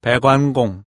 배관공